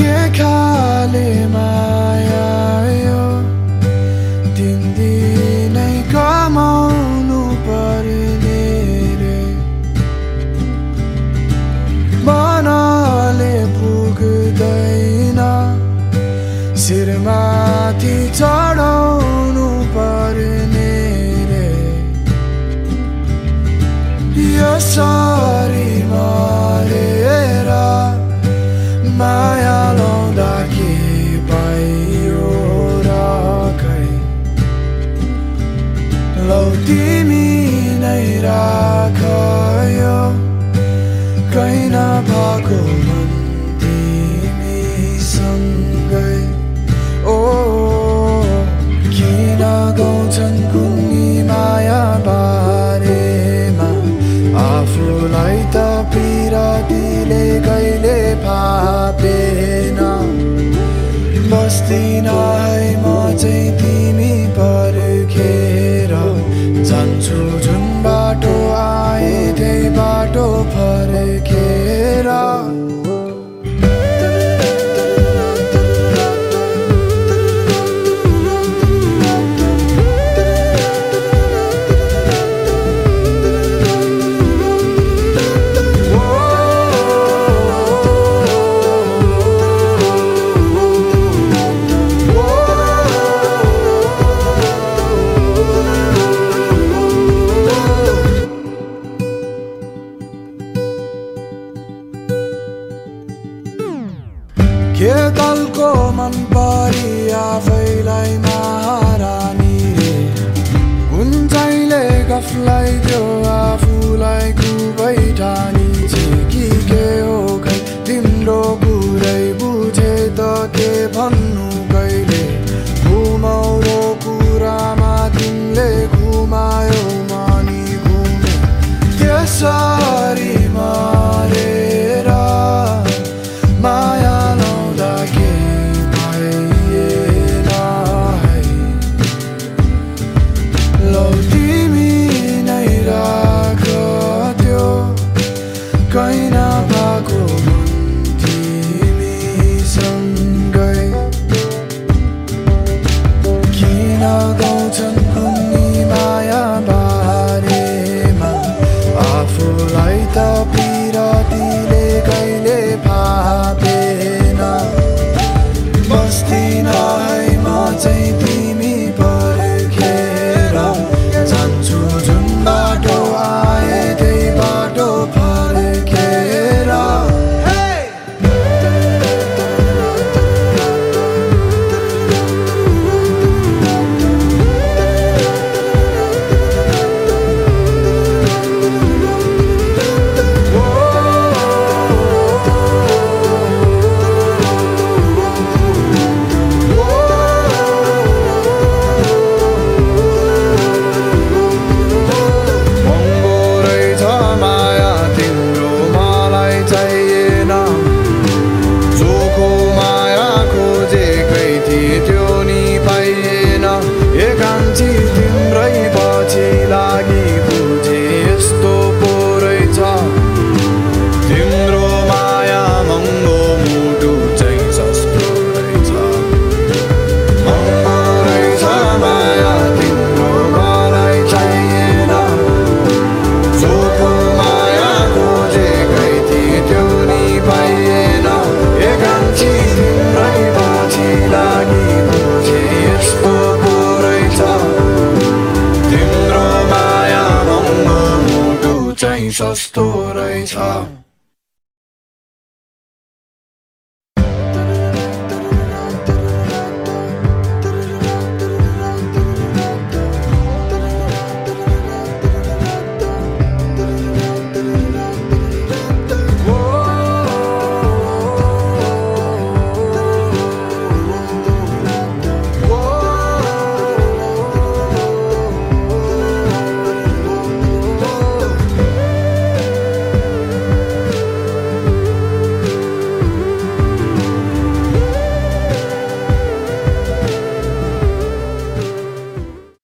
मायाले माया यो? दिनदिनै कमाउनु पर्ने रे। मनले पुग्दैन। शिरमाथि चढाउनु लौ तिमी नै राख यो कहीँ नभएको मन तिमीसँगै। ओ किन गाउँछन् कुन्नी माया बारेमा? आफूलाई त पिरातीले कहिले फापेन। बस्दिन है म चाहिँ के दलको मन परी आफैलाई महारानी रे। कुन गफलाई त्यो आफूलाई खुबै ठानी छे। कि के हो खै? तिम्रो कुरै बुझे त के भन्नु कहिले? घुमाउरो कुरामा तिमीले घुमायो मानी घुमे त्यसरी सस्तो रहेछ